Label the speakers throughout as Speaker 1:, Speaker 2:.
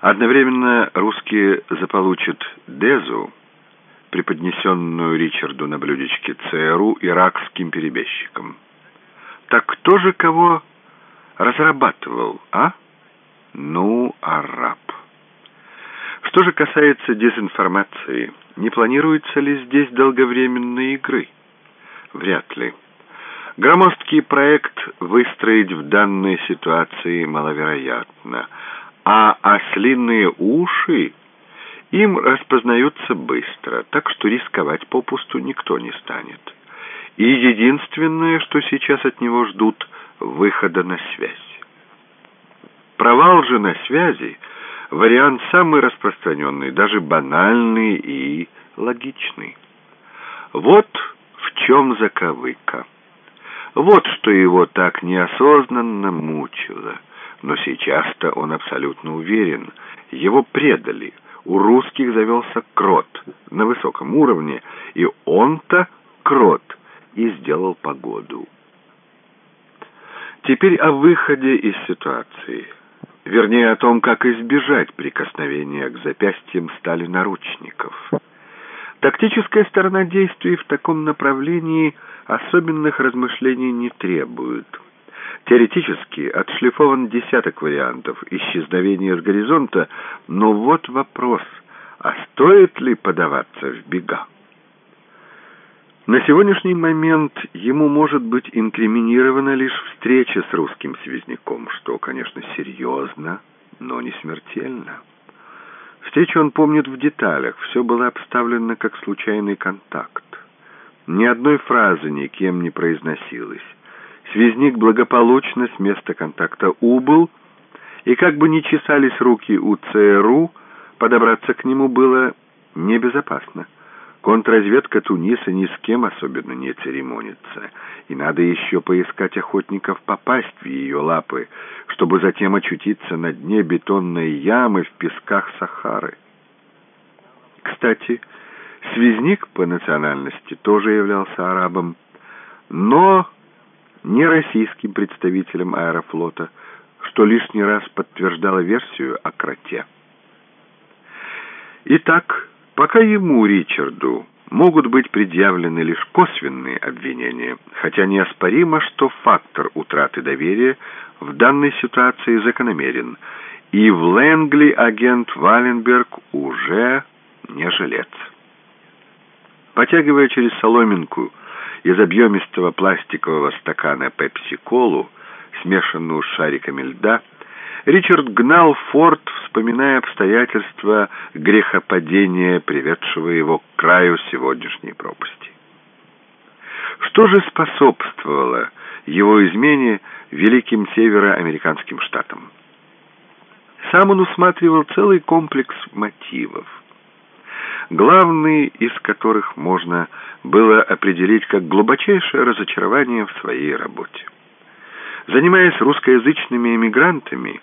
Speaker 1: Одновременно русские заполучат Дезу, преподнесенную Ричарду на блюдечке ЦРУ иракским перебежчикам. Так кто же кого разрабатывал, а? Ну, араб. Что же касается дезинформации, не планируется ли здесь долговременной игры? Вряд ли. Громоздкий проект выстроить в данной ситуации маловероятно, а ослиные уши им распознаются быстро, так что рисковать попусту никто не станет. И единственное, что сейчас от него ждут, выхода на связь. Провал же на связи – вариант самый распространенный, даже банальный и логичный. Вот в чем заковыка. Вот что его так неосознанно мучило. Но сейчас-то он абсолютно уверен. Его предали. У русских завелся крот на высоком уровне, и он-то крот и сделал погоду. Теперь о выходе из ситуации. Вернее, о том, как избежать прикосновения к запястьям стали наручников. Тактическая сторона действий в таком направлении особенных размышлений не требует. Теоретически отшлифован десяток вариантов исчезновения с горизонта, но вот вопрос, а стоит ли подаваться в бега? На сегодняшний момент ему может быть инкриминирована лишь встреча с русским связняком, что, конечно, серьезно, но не смертельно. Встречу он помнит в деталях, все было обставлено как случайный контакт. Ни одной фразы никем не произносилось. Связник благополучно с места контакта убыл, и как бы ни чесались руки у ЦРУ, подобраться к нему было небезопасно. Контрразведка Туниса ни с кем особенно не церемонится, и надо еще поискать охотников попасть в ее лапы, чтобы затем очутиться на дне бетонной ямы в песках Сахары. Кстати, связник по национальности тоже являлся арабом, но не российским представителем аэрофлота, что лишний раз подтверждало версию о кроте. Итак, Пока ему, Ричарду, могут быть предъявлены лишь косвенные обвинения, хотя неоспоримо, что фактор утраты доверия в данной ситуации закономерен, и в Лэнгли агент Валенберг уже не жилец. Потягивая через соломинку из объемистого пластикового стакана пепси-колу, смешанную с шариками льда, Ричард гнал форт, вспоминая обстоятельства грехопадения, приведшего его к краю сегодняшней пропасти. Что же способствовало его измене великим североамериканским штатам? Сам он усматривал целый комплекс мотивов, главный из которых можно было определить как глубочайшее разочарование в своей работе. Занимаясь русскоязычными эмигрантами,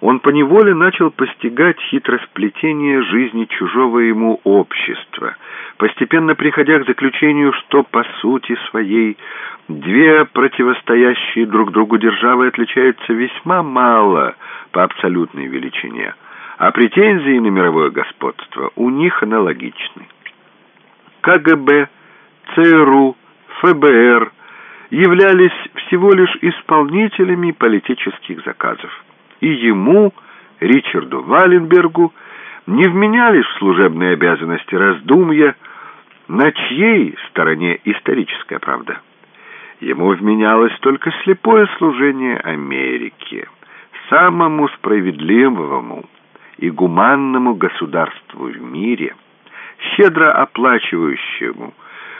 Speaker 1: он поневоле начал постигать хитросплетение жизни чужого ему общества, постепенно приходя к заключению, что по сути своей две противостоящие друг другу державы отличаются весьма мало по абсолютной величине, а претензии на мировое господство у них аналогичны. КГБ, ЦРУ, ФБР являлись всего лишь исполнителями политических заказов и ему, Ричарду Валенбергу, не вменялись в служебные обязанности раздумья, на чьей стороне историческая правда. Ему вменялось только слепое служение Америке, самому справедливому и гуманному государству в мире, щедро оплачивающему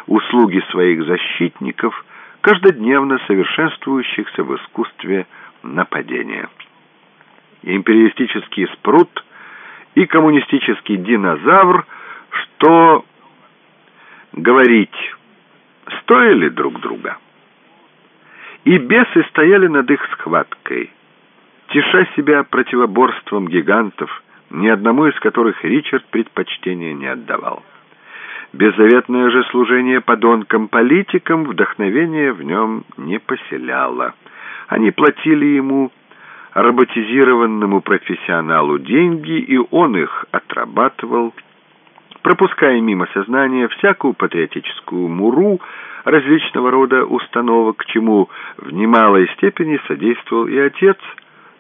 Speaker 1: услуги своих защитников, каждодневно совершенствующихся в искусстве нападения империалистический спрут и коммунистический динозавр, что говорить стоили друг друга. И бесы стояли над их схваткой, теша себя противоборством гигантов, ни одному из которых Ричард предпочтения не отдавал. Беззаветное же служение подонкам-политикам вдохновение в нем не поселяло. Они платили ему роботизированному профессионалу деньги, и он их отрабатывал, пропуская мимо сознания всякую патриотическую муру различного рода установок, чему в немалой степени содействовал и отец,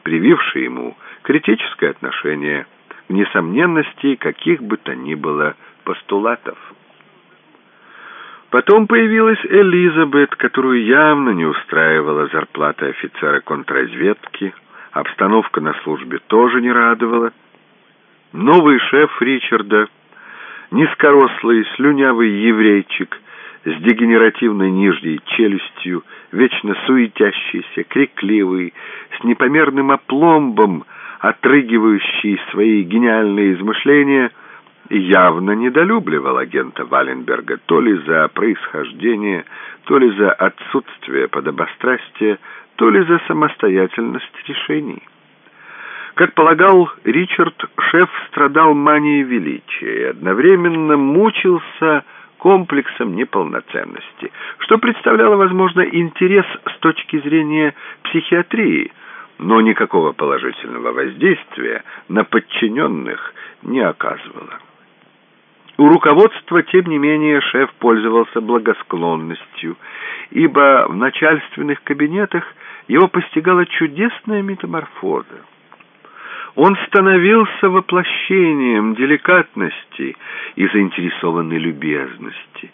Speaker 1: прививший ему критическое отношение к несомненности каких бы то ни было постулатов. Потом появилась Элизабет, которую явно не устраивала зарплата офицера контрразведки, обстановка на службе тоже не радовала. Новый шеф Ричарда, низкорослый, слюнявый еврейчик с дегенеративной нижней челюстью, вечно суетящийся, крикливый, с непомерным опломбом, отрыгивающий свои гениальные измышления — явно недолюбливал агента Валенберга то ли за происхождение, то ли за отсутствие подобострастия, то ли за самостоятельность решений. Как полагал Ричард, шеф страдал манией величия и одновременно мучился комплексом неполноценности, что представляло, возможно, интерес с точки зрения психиатрии, но никакого положительного воздействия на подчиненных не оказывало. У руководства, тем не менее, шеф пользовался благосклонностью, ибо в начальственных кабинетах его постигала чудесная метаморфоза. Он становился воплощением деликатности и заинтересованной любезности,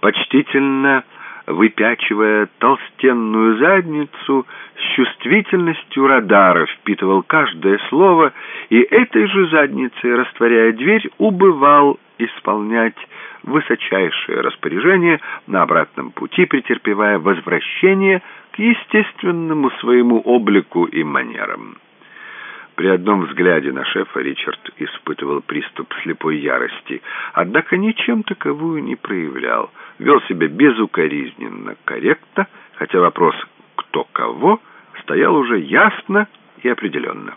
Speaker 1: почтительно выпячивая толстенную задницу, с чувствительностью радара впитывал каждое слово и этой же задницей, растворяя дверь, убывал исполнять высочайшее распоряжение на обратном пути, претерпевая возвращение к естественному своему облику и манерам. При одном взгляде на шефа Ричард испытывал приступ слепой ярости, однако ничем таковую не проявлял, вел себя безукоризненно, корректно, хотя вопрос «кто кого» стоял уже ясно и определенно.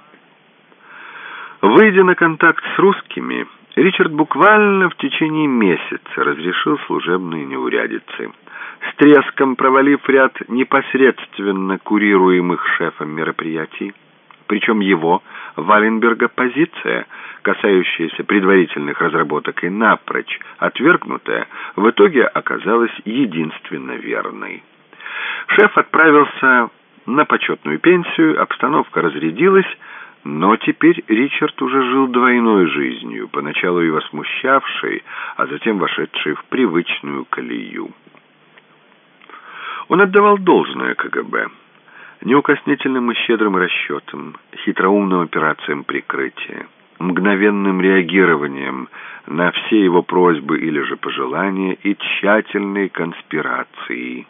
Speaker 1: Выйдя на контакт с русскими, Ричард буквально в течение месяца разрешил служебные неурядицы. С треском провалив ряд непосредственно курируемых шефом мероприятий, причем его, Валенберга, позиция, касающаяся предварительных разработок и напрочь отвергнутая, в итоге оказалась единственно верной. Шеф отправился на почетную пенсию, обстановка разрядилась, но теперь Ричард уже жил двойной жизнью, поначалу его смущавшей, а затем вошедшей в привычную колею. Он отдавал должное КГБ, неукоснительным и щедрым расчетам, хитроумным операциям прикрытия, мгновенным реагированием на все его просьбы или же пожелания и тщательной конспирацией.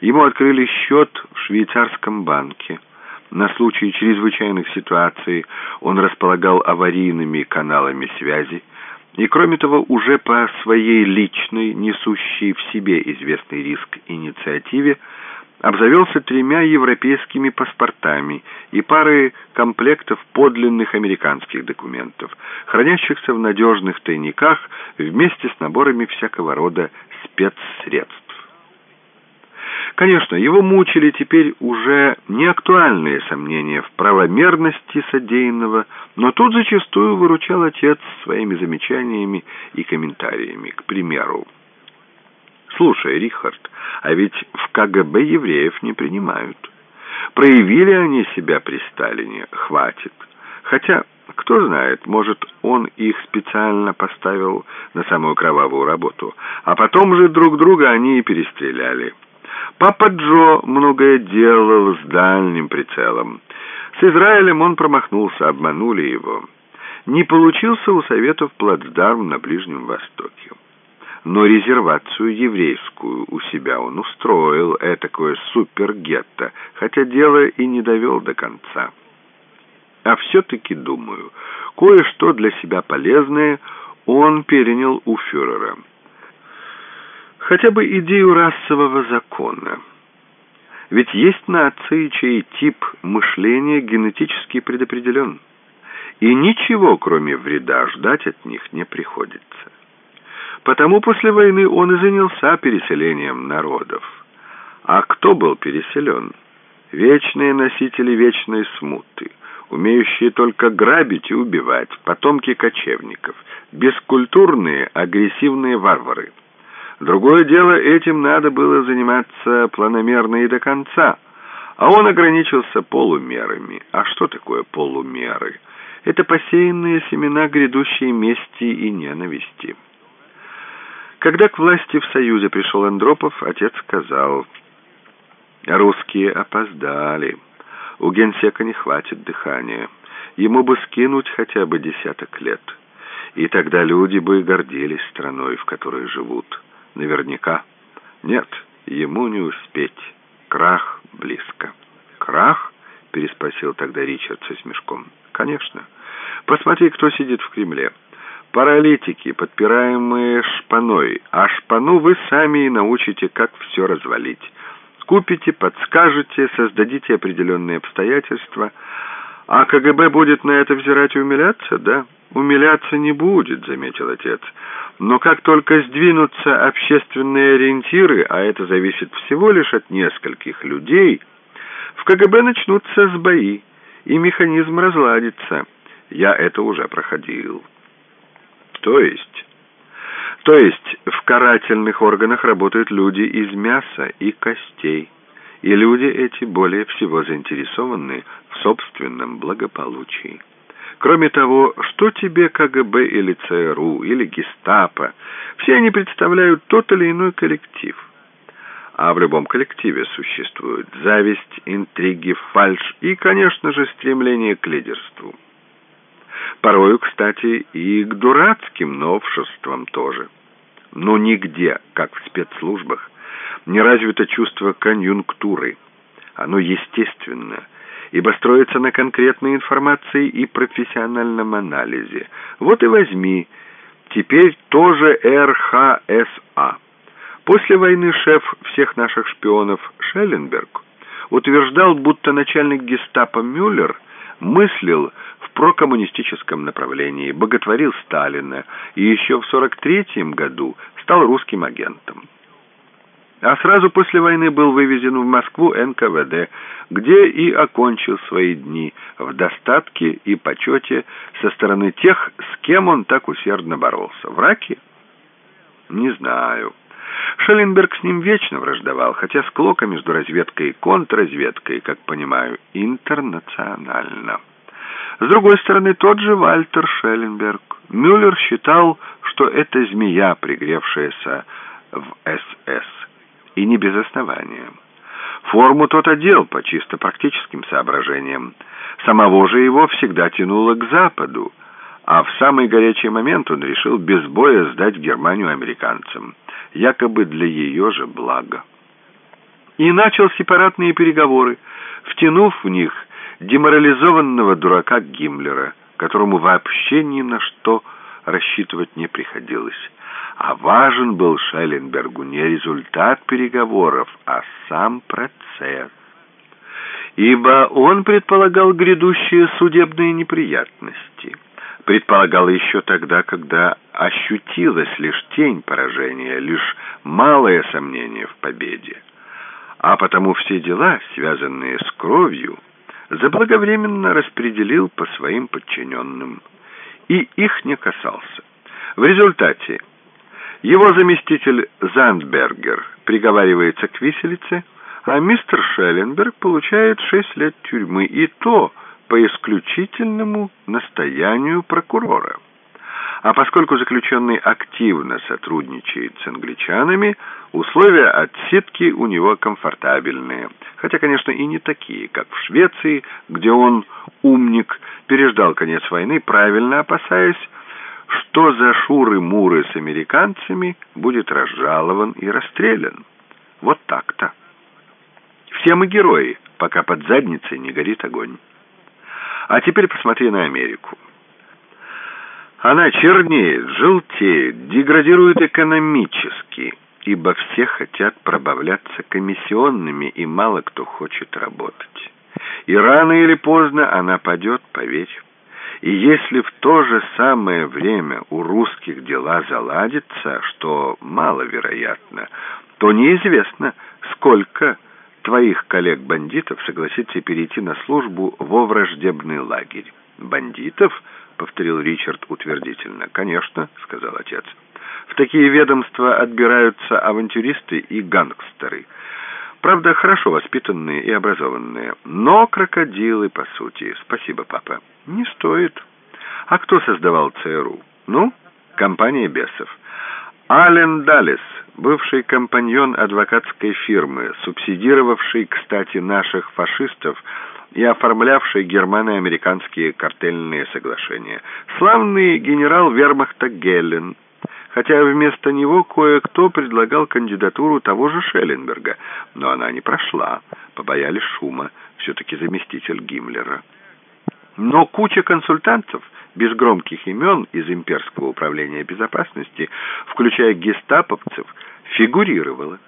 Speaker 1: Ему открыли счет в швейцарском банке – на случай чрезвычайных ситуаций он располагал аварийными каналами связи и, кроме того, уже по своей личной, несущей в себе известный риск инициативе, обзавелся тремя европейскими паспортами и парой комплектов подлинных американских документов, хранящихся в надежных тайниках вместе с наборами всякого рода спецсредств. Конечно, его мучили теперь уже неактуальные сомнения в правомерности содеянного, но тут зачастую выручал отец своими замечаниями и комментариями. К примеру, «Слушай, Рихард, а ведь в КГБ евреев не принимают. Проявили они себя при Сталине, хватит. Хотя, кто знает, может, он их специально поставил на самую кровавую работу, а потом же друг друга они и перестреляли». Папа Джо многое делал с дальним прицелом. С Израилем он промахнулся, обманули его. Не получился у Советов плацдарм на Ближнем Востоке. Но резервацию еврейскую у себя он устроил, этакое супергетто, хотя дело и не довел до конца. А все-таки, думаю, кое-что для себя полезное он перенял у фюрера хотя бы идею расового закона. Ведь есть нации, чей тип мышления генетически предопределен, и ничего, кроме вреда, ждать от них не приходится. Потому после войны он и занялся переселением народов. А кто был переселен? вечные носители вечной смуты, умеющие только грабить и убивать, потомки кочевников, бескультурные, агрессивные варвары. Другое дело, этим надо было заниматься планомерно и до конца, а он ограничился полумерами. А что такое полумеры? Это посеянные семена грядущей мести и ненависти. Когда к власти в Союзе пришел Андропов, отец сказал, «Русские опоздали. У генсека не хватит дыхания. Ему бы скинуть хотя бы десяток лет. И тогда люди бы гордились страной, в которой живут. Наверняка. Нет, ему не успеть. Крах близко». «Крах?» — переспросил тогда Ричард со смешком. «Конечно. Посмотри, кто сидит в Кремле» паралитики, подпираемые шпаной, а шпану вы сами и научите, как все развалить. Купите, подскажете, создадите определенные обстоятельства, а КГБ будет на это взирать и умиляться, да? Умиляться не будет, заметил отец. Но как только сдвинутся общественные ориентиры, а это зависит всего лишь от нескольких людей, в КГБ начнутся сбои, и механизм разладится. Я это уже проходил. То есть... То есть в карательных органах работают люди из мяса и костей, и люди эти более всего заинтересованы в собственном благополучии. Кроме того, что тебе КГБ или ЦРУ, или Гестапо, все они представляют тот или иной коллектив. А в любом коллективе существует зависть, интриги, фальшь и, конечно же, стремление к лидерству. Порою, кстати, и к дурацким новшествам тоже. Но нигде, как в спецслужбах, не развито чувство конъюнктуры. Оно естественно, ибо строится на конкретной информации и профессиональном анализе. Вот и возьми, теперь тоже РХСА. После войны шеф всех наших шпионов Шелленберг утверждал, будто начальник гестапо Мюллер мыслил прокоммунистическом направлении, боготворил Сталина и еще в 43-м году стал русским агентом. А сразу после войны был вывезен в Москву НКВД, где и окончил свои дни в достатке и почете со стороны тех, с кем он так усердно боролся. Враки? Не знаю. Шелленберг с ним вечно враждовал, хотя склока между разведкой и контрразведкой, как понимаю, интернациональна. С другой стороны, тот же Вальтер Шелленберг. Мюллер считал, что это змея, пригревшаяся в СС. И не без основания. Форму тот одел по чисто практическим соображениям. Самого же его всегда тянуло к Западу, а в самый горячий момент он решил без боя сдать Германию американцам, якобы для ее же блага. И начал сепаратные переговоры, втянув в них деморализованного дурака Гиммлера, которому вообще ни на что рассчитывать не приходилось. А важен был Шелленбергу не результат переговоров, а сам процесс. Ибо он предполагал грядущие судебные неприятности. Предполагал еще тогда, когда ощутилась лишь тень поражения, лишь малое сомнение в победе. А потому все дела, связанные с кровью, заблаговременно распределил по своим подчиненным, и их не касался. В результате его заместитель Зандбергер приговаривается к виселице, а мистер Шелленберг получает шесть лет тюрьмы, и то по исключительному настоянию прокурора. А поскольку заключенный активно сотрудничает с англичанами, условия отсидки у него комфортабельные. Хотя, конечно, и не такие, как в Швеции, где он, умник, переждал конец войны, правильно опасаясь, что за шуры-муры с американцами будет разжалован и расстрелян. Вот так-то. Все мы герои, пока под задницей не горит огонь. А теперь посмотри на Америку. Она чернеет, желтеет, деградирует экономически, ибо все хотят пробавляться комиссионными, и мало кто хочет работать. И рано или поздно она падет, поверь. И если в то же самое время у русских дела заладится, что маловероятно, то неизвестно, сколько твоих коллег-бандитов согласится перейти на службу во враждебный лагерь. «Бандитов?» — повторил Ричард утвердительно. «Конечно», — сказал отец. «В такие ведомства отбираются авантюристы и гангстеры. Правда, хорошо воспитанные и образованные. Но крокодилы, по сути. Спасибо, папа. Не стоит. А кто создавал ЦРУ? Ну, компания бесов. Ален Даллес, бывший компаньон адвокатской фирмы, субсидировавший, кстати, наших фашистов и оформлявший германо-американские картельные соглашения. Славный генерал вермахта Геллен, хотя вместо него кое-кто предлагал кандидатуру того же Шелленберга, но она не прошла, побоялись шума, все-таки заместитель Гиммлера. Но куча консультантов, без громких имен из имперского управления безопасности, включая гестаповцев, фигурировала.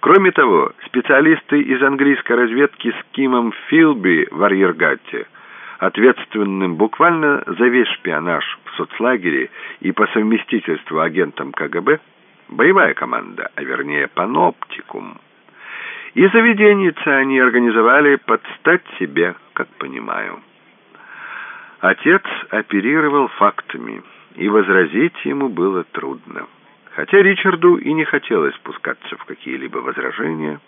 Speaker 1: Кроме того, специалисты из английской разведки с Кимом Филби в Арьергате, ответственным буквально за весь шпионаж в соцлагере и по совместительству агентом КГБ, боевая команда, а вернее паноптикум. И заведенницы они организовали под стать себе, как понимаю. Отец оперировал фактами, и возразить ему было трудно. Хотя Ричарду и не хотелось спускаться в какие-либо возражения,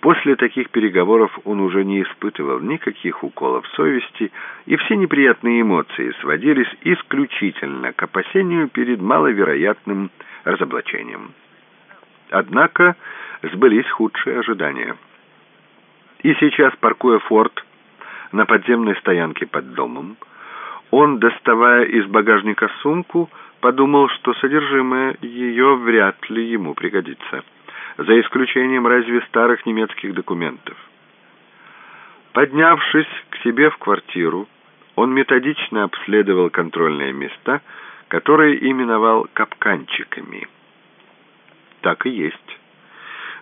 Speaker 1: после таких переговоров он уже не испытывал никаких уколов совести, и все неприятные эмоции сводились исключительно к опасению перед маловероятным разоблачением. Однако сбылись худшие ожидания. И сейчас, паркуя форт на подземной стоянке под домом, он, доставая из багажника сумку, подумал, что содержимое ее вряд ли ему пригодится, за исключением разве старых немецких документов. Поднявшись к себе в квартиру, он методично обследовал контрольные места, которые именовал капканчиками. Так и есть.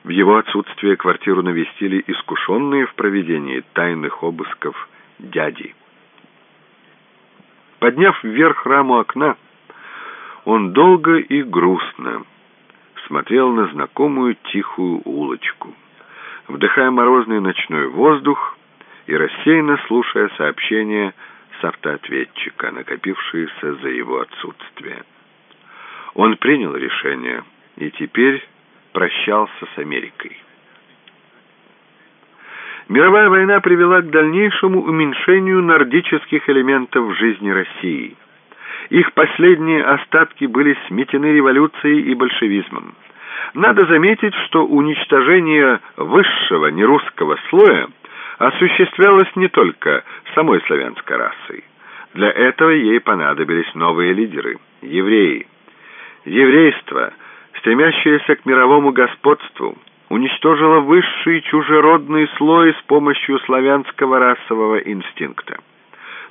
Speaker 1: В его отсутствие квартиру навестили искушенные в проведении тайных обысков дяди. Подняв вверх раму окна, он долго и грустно смотрел на знакомую тихую улочку, вдыхая морозный ночной воздух и рассеянно слушая сообщения с автоответчика, накопившиеся за его отсутствие. Он принял решение и теперь прощался с Америкой. Мировая война привела к дальнейшему уменьшению нордических элементов в жизни России. Их последние остатки были сметены революцией и большевизмом. Надо заметить, что уничтожение высшего нерусского слоя осуществлялось не только самой славянской расой. Для этого ей понадобились новые лидеры – евреи. Еврейство, стремящееся к мировому господству – уничтожила высший чужеродный слой с помощью славянского расового инстинкта.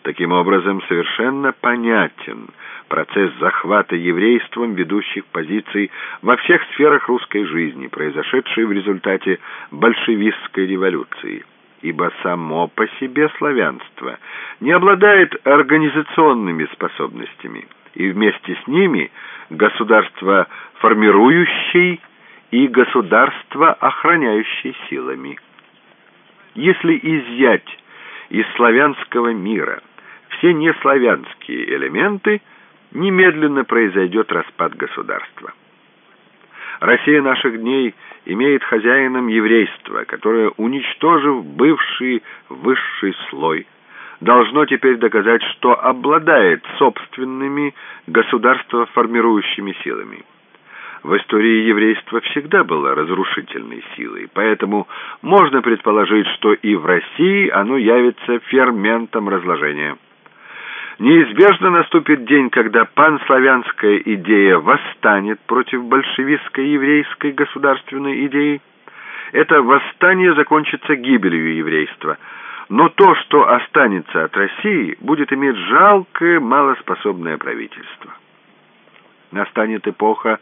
Speaker 1: Таким образом, совершенно понятен процесс захвата еврейством ведущих позиций во всех сферах русской жизни, произошедший в результате большевистской революции, ибо само по себе славянство не обладает организационными способностями, и вместе с ними государство формирующий и государства, охраняющие силами. Если изъять из славянского мира все неславянские элементы, немедленно произойдет распад государства. Россия наших дней имеет хозяином еврейство, которое, уничтожив бывший высший слой, должно теперь доказать, что обладает собственными государствоформирующими силами в истории еврейства всегда было разрушительной силой, поэтому можно предположить, что и в России оно явится ферментом разложения. Неизбежно наступит день, когда панславянская идея восстанет против большевистской еврейской государственной идеи. Это восстание закончится гибелью еврейства, но то, что останется от России, будет иметь жалкое, малоспособное правительство. Настанет эпоха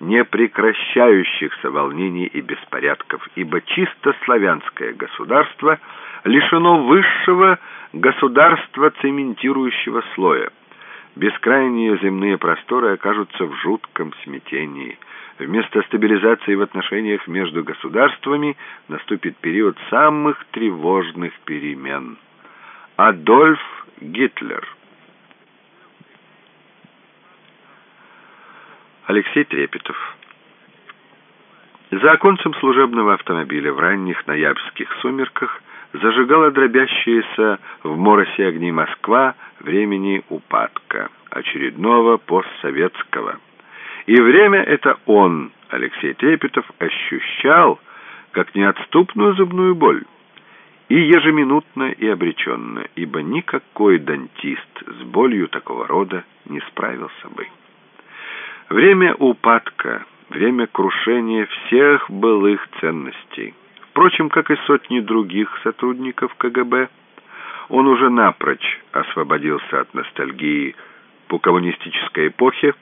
Speaker 1: непрекращающихся волнений и беспорядков, ибо чисто славянское государство лишено высшего государства цементирующего слоя. Бескрайние земные просторы окажутся в жутком смятении. Вместо стабилизации в отношениях между государствами наступит период самых тревожных перемен. Адольф Гитлер Алексей Трепетов За оконцем служебного автомобиля в ранних ноябрьских сумерках зажигала дробящаяся в моросе огни Москва времени упадка, очередного постсоветского. И время это он, Алексей Трепетов, ощущал как неотступную зубную боль. И ежеминутно, и обреченно, ибо никакой дантист с болью такого рода не справился бы. Время упадка, время крушения всех былых ценностей. Впрочем, как и сотни других сотрудников КГБ, он уже напрочь освободился от ностальгии по коммунистической эпохе,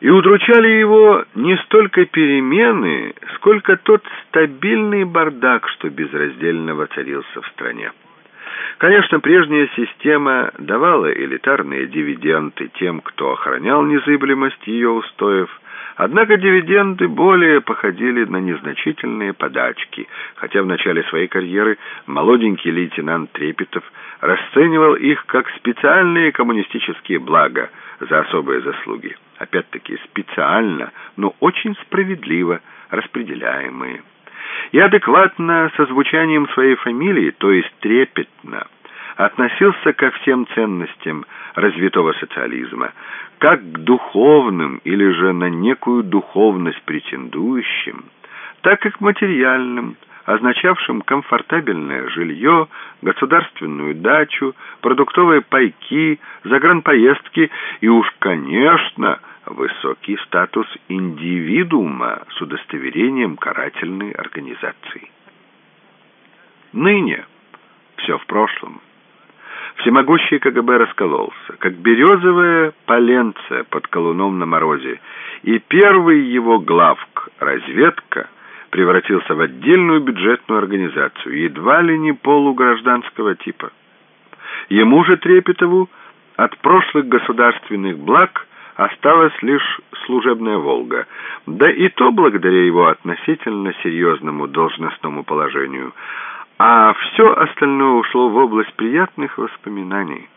Speaker 1: и удручали его не столько перемены, сколько тот стабильный бардак, что безраздельно воцарился в стране. Конечно, прежняя система давала элитарные дивиденды тем, кто охранял незыблемость ее устоев, однако дивиденды более походили на незначительные подачки, хотя в начале своей карьеры молоденький лейтенант Трепетов расценивал их как специальные коммунистические блага за особые заслуги, опять-таки специально, но очень справедливо распределяемые и адекватно со звучанием своей фамилии, то есть трепетно, относился ко всем ценностям развитого социализма, как к духовным или же на некую духовность претендующим, так и к материальным, означавшим комфортабельное жилье, государственную дачу, продуктовые пайки, загранпоездки и уж, конечно, высокий статус индивидуума с удостоверением карательной организации. Ныне все в прошлом. Всемогущий КГБ раскололся, как березовое поленце под колуном на морозе, и первый его главк, разведка, превратился в отдельную бюджетную организацию, едва ли не полугражданского типа. Ему же Трепетову от прошлых государственных благ осталась лишь служебная «Волга», да и то благодаря его относительно серьезному должностному положению, а все остальное ушло в область приятных воспоминаний.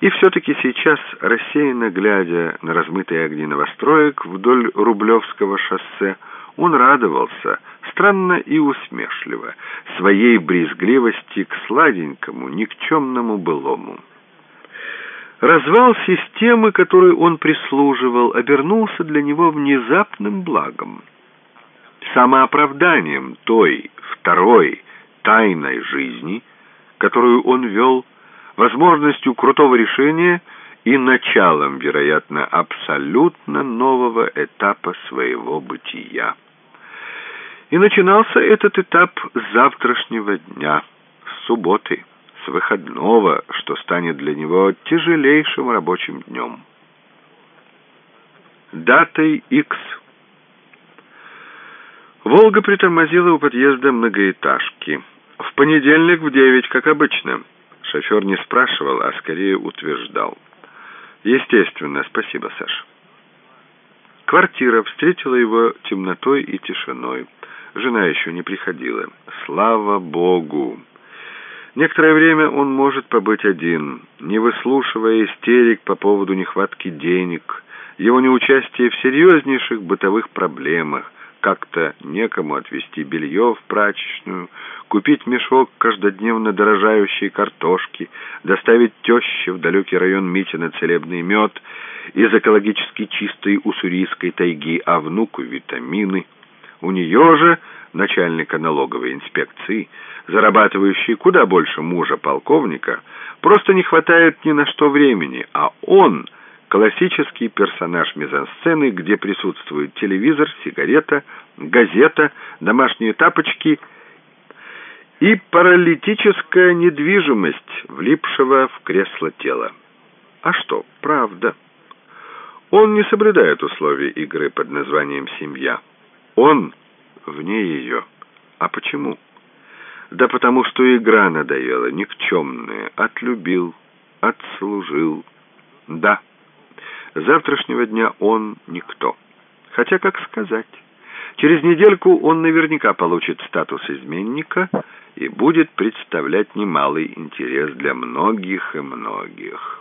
Speaker 1: И все-таки сейчас, рассеянно глядя на размытые огни новостроек вдоль Рублевского шоссе, он радовался, странно и усмешливо, своей брезгливости к сладенькому, никчемному былому. Развал системы, которой он прислуживал, обернулся для него внезапным благом. Самооправданием той, второй, тайной жизни, которую он вел, возможностью крутого решения и началом, вероятно, абсолютно нового этапа своего бытия. И начинался этот этап с завтрашнего дня, с субботы с выходного, что станет для него тяжелейшим рабочим днем. Датой X. Волга притормозила у подъезда многоэтажки. В понедельник в девять, как обычно. Шофер не спрашивал, а скорее утверждал. Естественно, спасибо, Саша. Квартира встретила его темнотой и тишиной. Жена еще не приходила. Слава Богу! Некоторое время он может побыть один, не выслушивая истерик по поводу нехватки денег, его неучастие в серьезнейших бытовых проблемах, как-то некому отвезти белье в прачечную, купить мешок каждодневно дорожающей картошки, доставить теще в далекий район Митина целебный мед из экологически чистой уссурийской тайги, а внуку витамины. У нее же, начальника налоговой инспекции, зарабатывающий куда больше мужа полковника, просто не хватает ни на что времени, а он — классический персонаж мизансцены, где присутствует телевизор, сигарета, газета, домашние тапочки и паралитическая недвижимость, влипшего в кресло тела. А что, правда. Он не соблюдает условий игры под названием «семья». Он вне ее. А почему? Да потому что игра надоела, никчемная. Отлюбил, отслужил. Да, завтрашнего дня он никто. Хотя, как сказать, через недельку он наверняка получит статус изменника и будет представлять немалый интерес для многих и многих.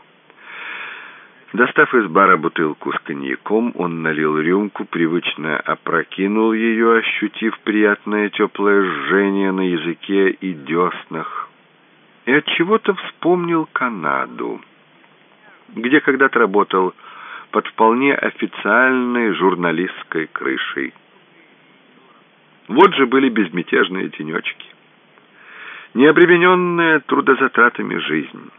Speaker 1: Достав из бара бутылку с коньяком, он налил рюмку, привычно опрокинул ее, ощутив приятное теплое жжение на языке и деснах. И от чего то вспомнил Канаду, где когда-то работал под вполне официальной журналистской крышей. Вот же были безмятежные тенечки. Необремененная трудозатратами жизнь,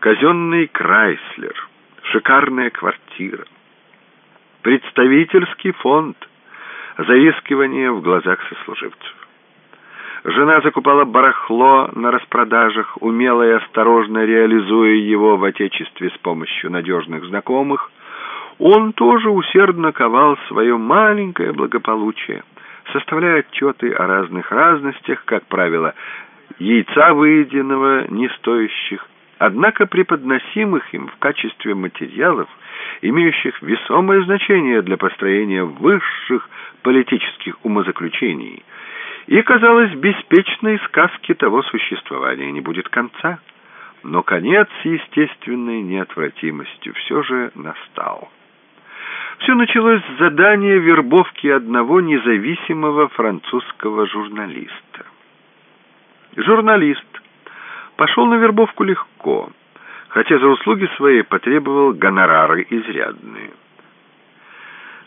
Speaker 1: казенный Крайслер — шикарная квартира, представительский фонд, заискивание в глазах сослуживцев. Жена закупала барахло на распродажах, умело и осторожно реализуя его в Отечестве с помощью надежных знакомых. Он тоже усердно ковал свое маленькое благополучие, составляя отчеты о разных разностях, как правило, яйца выеденного, не стоящих, однако преподносимых им в качестве материалов, имеющих весомое значение для построения высших политических умозаключений, и, казалось, беспечной сказки того существования не будет конца. Но конец естественной неотвратимостью все же настал. Все началось с задания вербовки одного независимого французского журналиста. Журналист пошел на вербовку легко, хотя за услуги свои потребовал гонорары изрядные.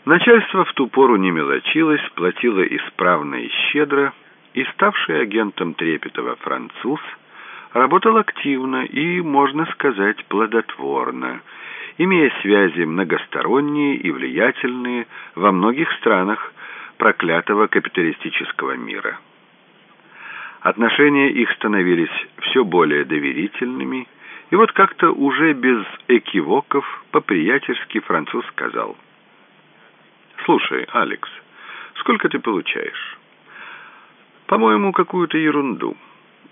Speaker 1: Начальство в ту пору не мелочилось, платило исправно и щедро, и ставший агентом Трепетова француз работал активно и, можно сказать, плодотворно, имея связи многосторонние и влиятельные во многих странах проклятого капиталистического мира. Отношения их становились все более доверительными, и вот как-то уже без экивоков по-приятельски француз сказал. «Слушай, Алекс, сколько ты получаешь?» «По-моему, какую-то ерунду.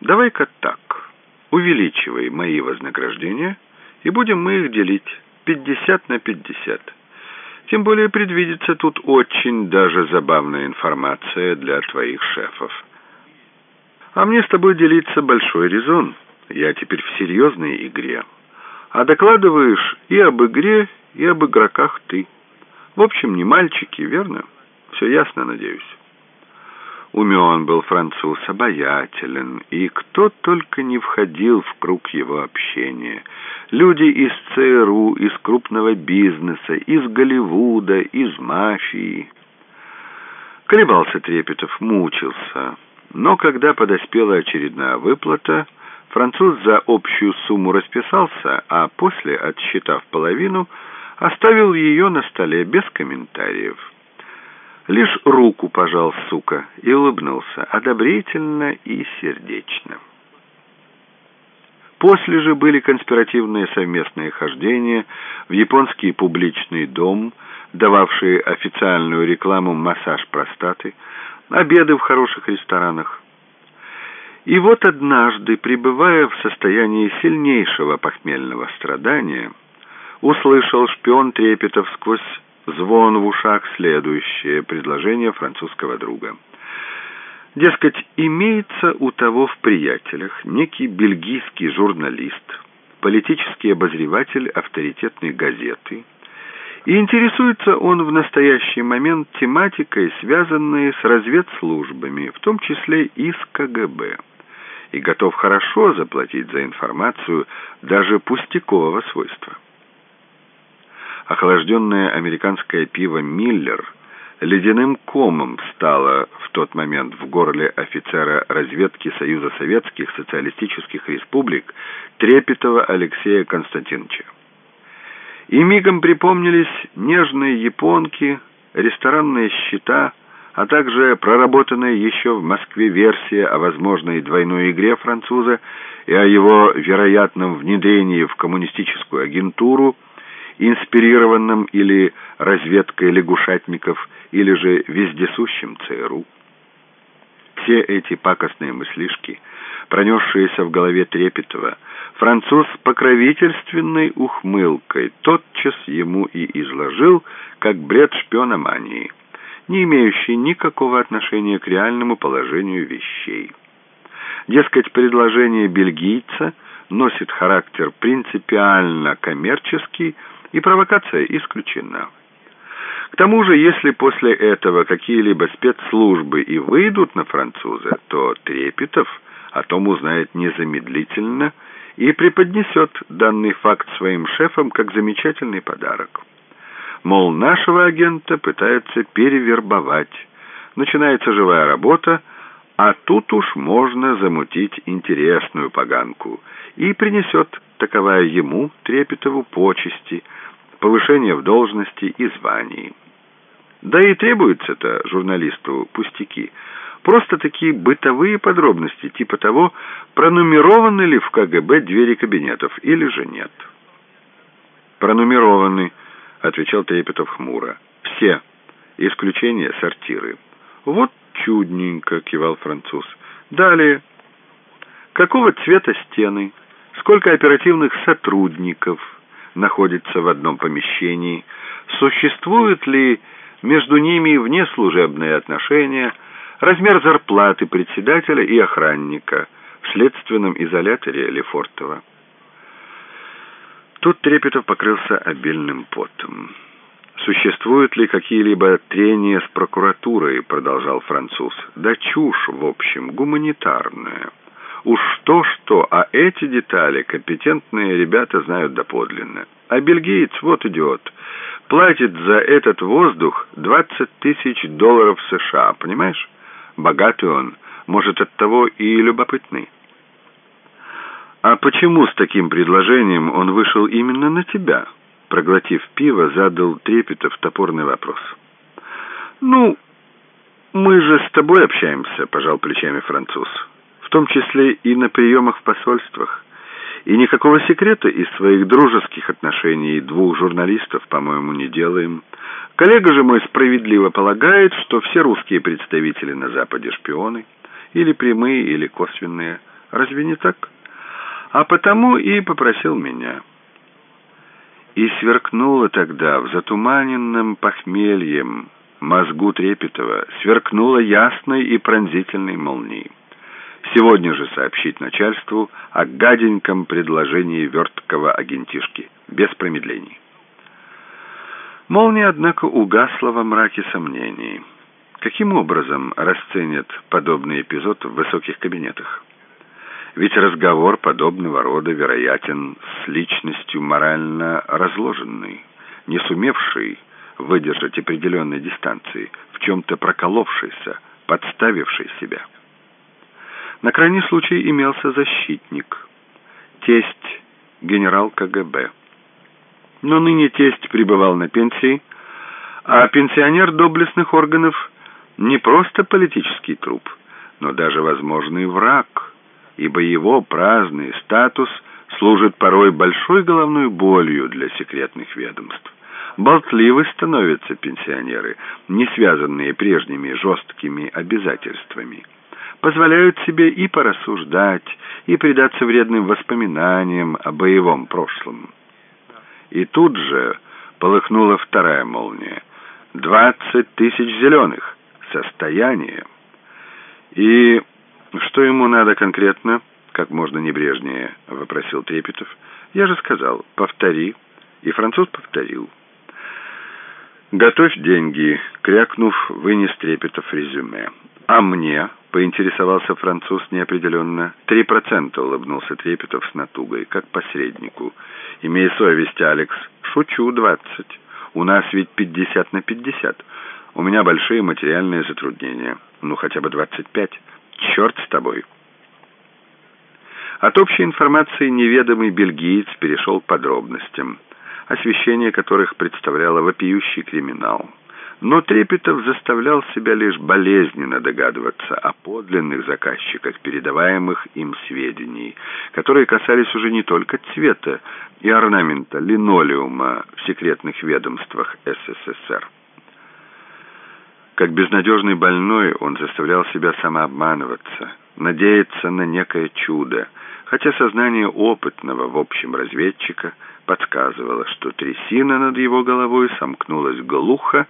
Speaker 1: Давай-ка так, увеличивай мои вознаграждения, и будем мы их делить пятьдесят на пятьдесят. Тем более предвидится тут очень даже забавная информация для твоих шефов». А мне с тобой делиться большой резон. Я теперь в серьезной игре. А докладываешь и об игре, и об игроках ты. В общем, не мальчики, верно? Все ясно, надеюсь. Умен был француз, обаятелен, и кто только не входил в круг его общения. Люди из ЦРУ, из крупного бизнеса, из Голливуда, из мафии. Колебался Трепетов, мучился. Но когда подоспела очередная выплата, француз за общую сумму расписался, а после, отсчитав половину, оставил ее на столе без комментариев. Лишь руку пожал, сука, и улыбнулся, одобрительно и сердечно. После же были конспиративные совместные хождения в японский публичный дом, дававшие официальную рекламу массаж простаты, обеды в хороших ресторанах. И вот однажды, пребывая в состоянии сильнейшего похмельного страдания, услышал шпион Трепетов сквозь звон в ушах следующее предложение французского друга. Дескать, имеется у того в приятелях некий бельгийский журналист, политический обозреватель авторитетной газеты, и интересуется он в настоящий момент тематикой, связанной с разведслужбами, в том числе и с КГБ, и готов хорошо заплатить за информацию даже пустякового свойства. Охлажденное американское пиво «Миллер» ледяным комом стало в тот момент в горле офицера разведки Союза Советских Социалистических Республик Трепетова Алексея Константиновича. И мигом припомнились нежные японки, ресторанные счета, а также проработанная еще в Москве версия о возможной двойной игре француза и о его вероятном внедрении в коммунистическую агентуру, инспирированном или разведкой лягушатников, или же вездесущим ЦРУ. все эти пакостные мыслишки, пронесшиеся в голове Трепетова, француз с покровительственной ухмылкой тотчас ему и изложил, как бред шпиономании, не имеющий никакого отношения к реальному положению вещей. Дескать, предложение бельгийца носит характер принципиально коммерческий, и провокация исключена. К тому же, если после этого какие-либо спецслужбы и выйдут на француза, то Трепетов о том узнает незамедлительно и преподнесет данный факт своим шефам как замечательный подарок. Мол, нашего агента пытаются перевербовать. Начинается живая работа, а тут уж можно замутить интересную поганку, и принесет таковая ему, Трепетову, почести, повышение в должности и звании. Да и требуется-то журналисту пустяки. Просто такие бытовые подробности, типа того, пронумерованы ли в КГБ двери кабинетов или же нет. «Пронумерованы», — отвечал Трепетов хмуро. «Все. Исключение сортиры». «Вот «Чудненько», — кивал француз. «Далее. Какого цвета стены? Сколько оперативных сотрудников находится в одном помещении? Существуют ли между ними внеслужебные отношения? Размер зарплаты председателя и охранника в следственном изоляторе Лефортово?» Тут Трепетов покрылся обильным потом. «Существуют ли какие-либо трения с прокуратурой?» — продолжал француз. «Да чушь, в общем, гуманитарная. Уж что-что, а эти детали компетентные ребята знают доподлинно. А бельгиец, вот идиот, платит за этот воздух 20 тысяч долларов США, понимаешь? Богатый он, может, оттого и любопытный». «А почему с таким предложением он вышел именно на тебя?» проглотив пиво, задал Трепетов топорный вопрос. «Ну, мы же с тобой общаемся», — пожал плечами француз. «В том числе и на приемах в посольствах. И никакого секрета из своих дружеских отношений двух журналистов, по-моему, не делаем. Коллега же мой справедливо полагает, что все русские представители на Западе шпионы, или прямые, или косвенные. Разве не так? А потому и попросил меня». И сверкнуло тогда в затуманенном похмельем мозгу Трепетова, сверкнуло ясной и пронзительной молнией. Сегодня же сообщить начальству о гаденьком предложении верткого агентишки, без промедлений. Молния, однако, угасла во мраке сомнений. Каким образом расценят подобный эпизод в высоких кабинетах? Ведь разговор подобного рода вероятен с личностью морально разложенной, не сумевшей выдержать определенной дистанции, в чем-то проколовшейся, подставившей себя. На крайний случай имелся защитник, тесть генерал КГБ. Но ныне тесть пребывал на пенсии, а пенсионер доблестных органов не просто политический труп, но даже возможный враг – ибо его праздный статус служит порой большой головной болью для секретных ведомств. Болтливы становятся пенсионеры, не связанные прежними жесткими обязательствами. Позволяют себе и порассуждать, и предаться вредным воспоминаниям о боевом прошлом. И тут же полыхнула вторая молния. Двадцать тысяч зеленых. Состояние. И «Что ему надо конкретно?» — как можно небрежнее вопросил Трепетов. «Я же сказал, повтори». И француз повторил. «Готовь деньги», — крякнув, вынес Трепетов резюме. «А мне?» — поинтересовался француз неопределенно. «Три процента», — улыбнулся Трепетов с натугой, как посреднику. «Имей совесть, Алекс. Шучу, двадцать. У нас ведь пятьдесят на пятьдесят. У меня большие материальные затруднения. Ну, хотя бы двадцать пять». Черт с тобой. От общей информации неведомый бельгиец перешел к подробностям, освещение которых представляло вопиющий криминал. Но Трепетов заставлял себя лишь болезненно догадываться о подлинных заказчиках передаваемых им сведений, которые касались уже не только цвета и орнамента линолеума в секретных ведомствах СССР. Как безнадежный больной он заставлял себя самообманываться, надеяться на некое чудо, хотя сознание опытного в общем разведчика подсказывало, что трясина над его головой сомкнулась глухо,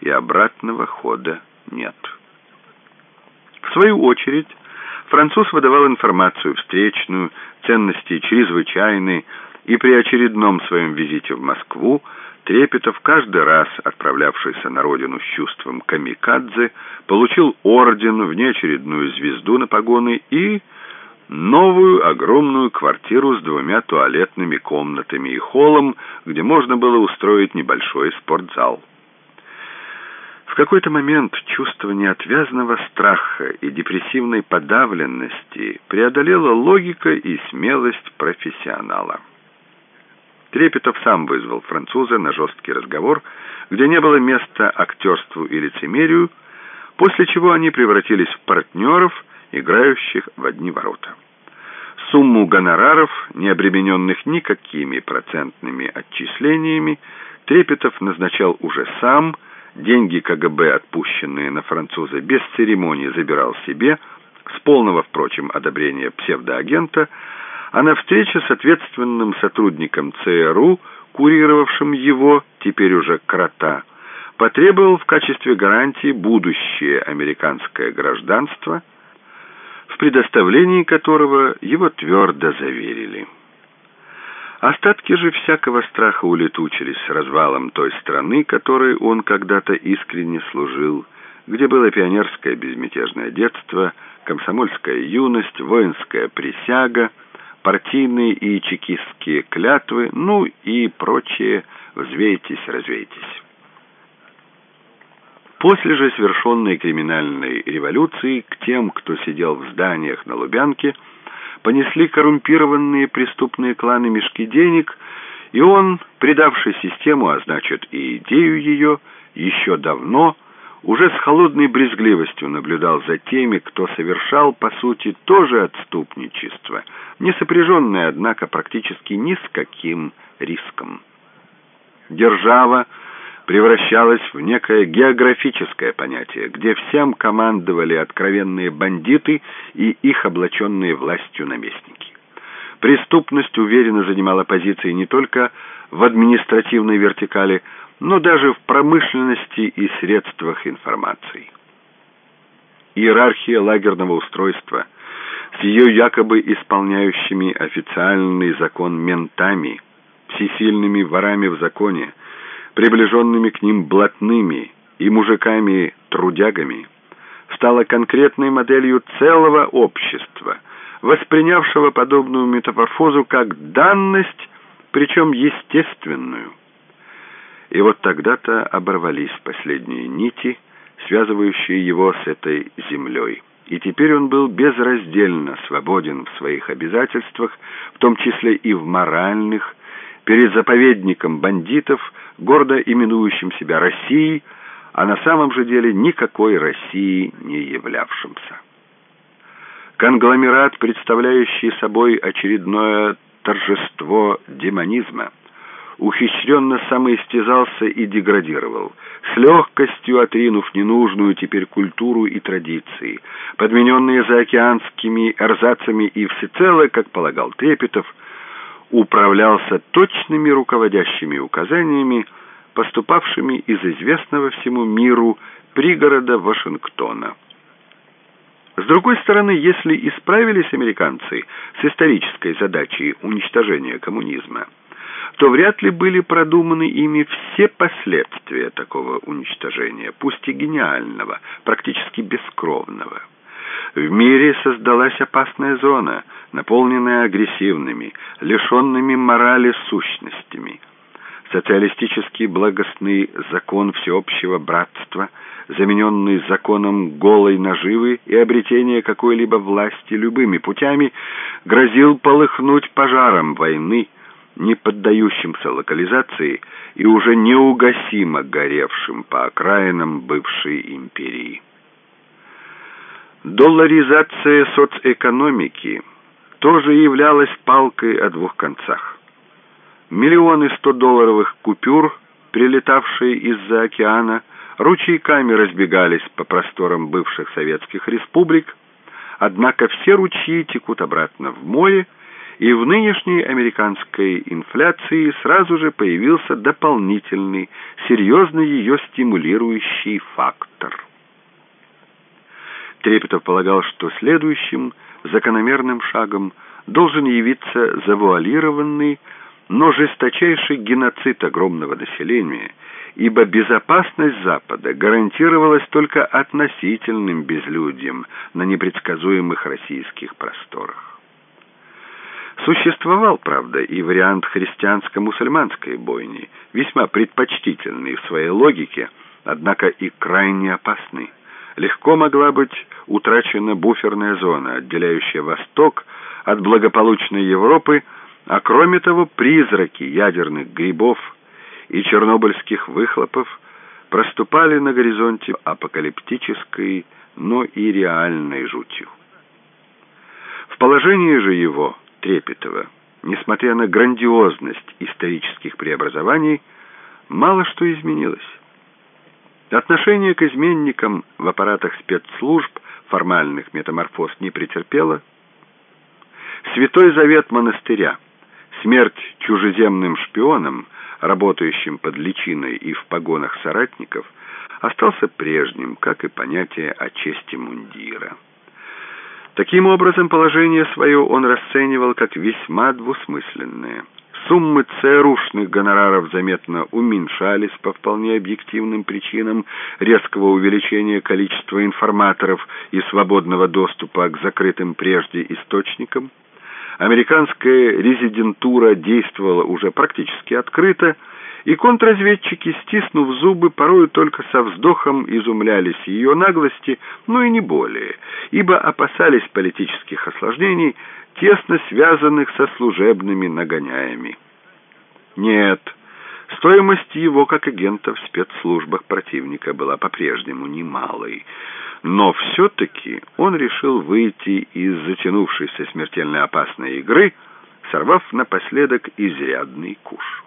Speaker 1: и обратного хода нет. В свою очередь, француз выдавал информацию встречную, ценности чрезвычайные, и при очередном своем визите в Москву Трепетов, каждый раз отправлявшийся на родину с чувством камикадзе, получил орден, внеочередную звезду на погоны и новую огромную квартиру с двумя туалетными комнатами и холлом, где можно было устроить небольшой спортзал. В какой-то момент чувство неотвязного страха и депрессивной подавленности преодолела логика и смелость профессионала. Трепетов сам вызвал француза на жесткий разговор, где не было места актерству и лицемерию, после чего они превратились в партнеров, играющих в одни ворота. Сумму гонораров, не обремененных никакими процентными отчислениями, Трепетов назначал уже сам, деньги КГБ, отпущенные на француза, без церемонии забирал себе, с полного, впрочем, одобрения псевдоагента, а на встрече с ответственным сотрудником ЦРУ, курировавшим его, теперь уже крота, потребовал в качестве гарантии будущее американское гражданство, в предоставлении которого его твердо заверили. Остатки же всякого страха улетучились развалом той страны, которой он когда-то искренне служил, где было пионерское безмятежное детство, комсомольская юность, воинская присяга — партийные и чекистские клятвы, ну и прочее «взвейтесь, развейтесь». После же совершенной криминальной революции к тем, кто сидел в зданиях на Лубянке, понесли коррумпированные преступные кланы мешки денег, и он, предавший систему, а значит и идею ее, еще давно – уже с холодной брезгливостью наблюдал за теми, кто совершал, по сути, тоже отступничество, не сопряженное, однако, практически ни с каким риском. Держава превращалась в некое географическое понятие, где всем командовали откровенные бандиты и их облаченные властью наместники. Преступность уверенно занимала позиции не только в административной вертикали, но даже в промышленности и средствах информации. Иерархия лагерного устройства с ее якобы исполняющими официальный закон ментами, всесильными ворами в законе, приближенными к ним блатными и мужиками-трудягами, стала конкретной моделью целого общества, воспринявшего подобную метаморфозу как данность, причем естественную. И вот тогда-то оборвались последние нити, связывающие его с этой землей. И теперь он был безраздельно свободен в своих обязательствах, в том числе и в моральных, перед заповедником бандитов, гордо именующим себя Россией, а на самом же деле никакой России не являвшимся. Конгломерат, представляющий собой очередное торжество демонизма – ухищренно самоистязался и деградировал, с легкостью отринув ненужную теперь культуру и традиции, подмененные заокеанскими эрзацами и всецело, как полагал Трепетов, управлялся точными руководящими указаниями, поступавшими из известного всему миру пригорода Вашингтона. С другой стороны, если и справились американцы с исторической задачей уничтожения коммунизма, то вряд ли были продуманы ими все последствия такого уничтожения, пусть и гениального, практически бескровного. В мире создалась опасная зона, наполненная агрессивными, лишенными морали сущностями. Социалистический благостный закон всеобщего братства, замененный законом голой наживы и обретения какой-либо власти любыми путями, грозил полыхнуть пожаром войны, не поддающимся локализации и уже неугасимо горевшим по окраинам бывшей империи. Долларизация соцэкономики тоже являлась палкой о двух концах. Миллионы сто долларовых купюр, прилетавшие из-за океана, ручейками разбегались по просторам бывших советских республик, однако все ручьи текут обратно в море, и в нынешней американской инфляции сразу же появился дополнительный, серьезно ее стимулирующий фактор. Трепетов полагал, что следующим закономерным шагом должен явиться завуалированный, но жесточайший геноцид огромного населения, ибо безопасность Запада гарантировалась только относительным безлюдьем на непредсказуемых российских просторах. Существовал, правда, и вариант христианско-мусульманской бойни, весьма предпочтительный в своей логике, однако и крайне опасный. Легко могла быть утрачена буферная зона, отделяющая Восток от благополучной Европы, а кроме того призраки ядерных грибов и чернобыльских выхлопов проступали на горизонте апокалиптической, но и реальной жутью. В положении же его Трепетова, несмотря на грандиозность исторических преобразований, мало что изменилось. Отношение к изменникам в аппаратах спецслужб формальных метаморфоз не претерпело. Святой Завет монастыря, смерть чужеземным шпионам, работающим под личиной и в погонах соратников, остался прежним, как и понятие о чести мундира. Таким образом, положение свое он расценивал как весьма двусмысленное. Суммы ЦРУшных гонораров заметно уменьшались по вполне объективным причинам резкого увеличения количества информаторов и свободного доступа к закрытым прежде источникам. Американская резидентура действовала уже практически открыто, и контрразведчики, стиснув зубы, порою только со вздохом изумлялись ее наглости, но и не более, ибо опасались политических осложнений, тесно связанных со служебными нагоняями. Нет, стоимость его как агента в спецслужбах противника была по-прежнему немалой, но все-таки он решил выйти из затянувшейся смертельно опасной игры, сорвав напоследок изрядный куш.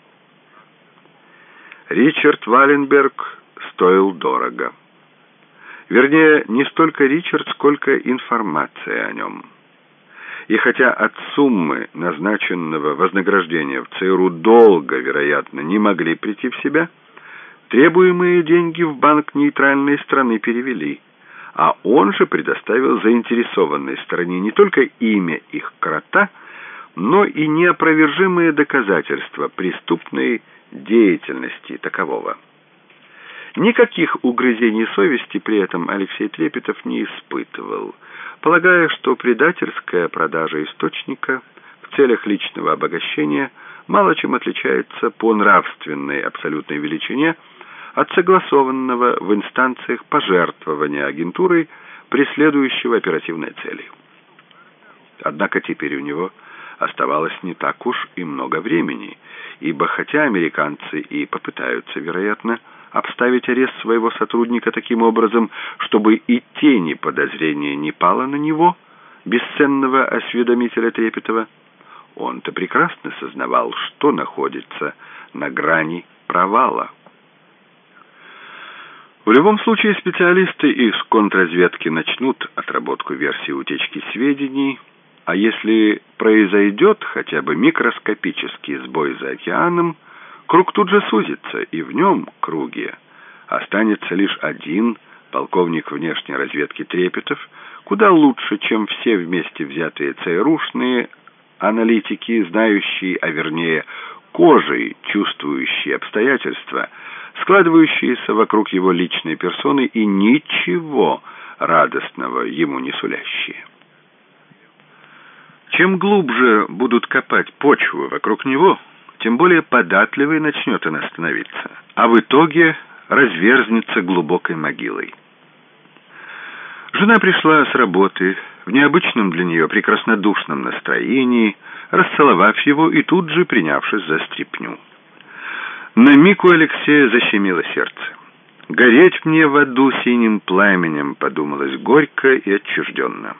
Speaker 1: Ричард Валенберг стоил дорого. Вернее, не столько Ричард, сколько информация о нем. И хотя от суммы назначенного вознаграждения в ЦРУ долго, вероятно, не могли прийти в себя, требуемые деньги в банк нейтральной страны перевели, а он же предоставил заинтересованной стороне не только имя их крота, но и неопровержимые доказательства преступной деятельности такового. Никаких угрызений совести при этом Алексей Трепетов не испытывал, полагая, что предательская продажа источника в целях личного обогащения мало чем отличается по нравственной абсолютной величине от согласованного в инстанциях пожертвования агентурой, преследующего оперативной цели. Однако теперь у него оставалось не так уж и много времени, ибо хотя американцы и попытаются, вероятно, обставить арест своего сотрудника таким образом, чтобы и тени подозрения не пало на него, бесценного осведомителя Трепетова, он-то прекрасно сознавал, что находится на грани провала. В любом случае специалисты из контрразведки начнут отработку версии утечки сведений, а если произойдет хотя бы микроскопический сбой за океаном, круг тут же сузится, и в нем, круге, останется лишь один полковник внешней разведки Трепетов, куда лучше, чем все вместе взятые ЦРУшные аналитики, знающие, а вернее, кожей чувствующие обстоятельства, складывающиеся вокруг его личной персоны и ничего радостного ему не сулящие. Чем глубже будут копать почву вокруг него, тем более податливой начнет она становиться, а в итоге разверзнется глубокой могилой. Жена пришла с работы в необычном для нее прекраснодушном настроении, расцеловав его и тут же принявшись за стряпню. На миг у Алексея защемило сердце. «Гореть мне в аду синим пламенем», — подумалось горько и отчужденно.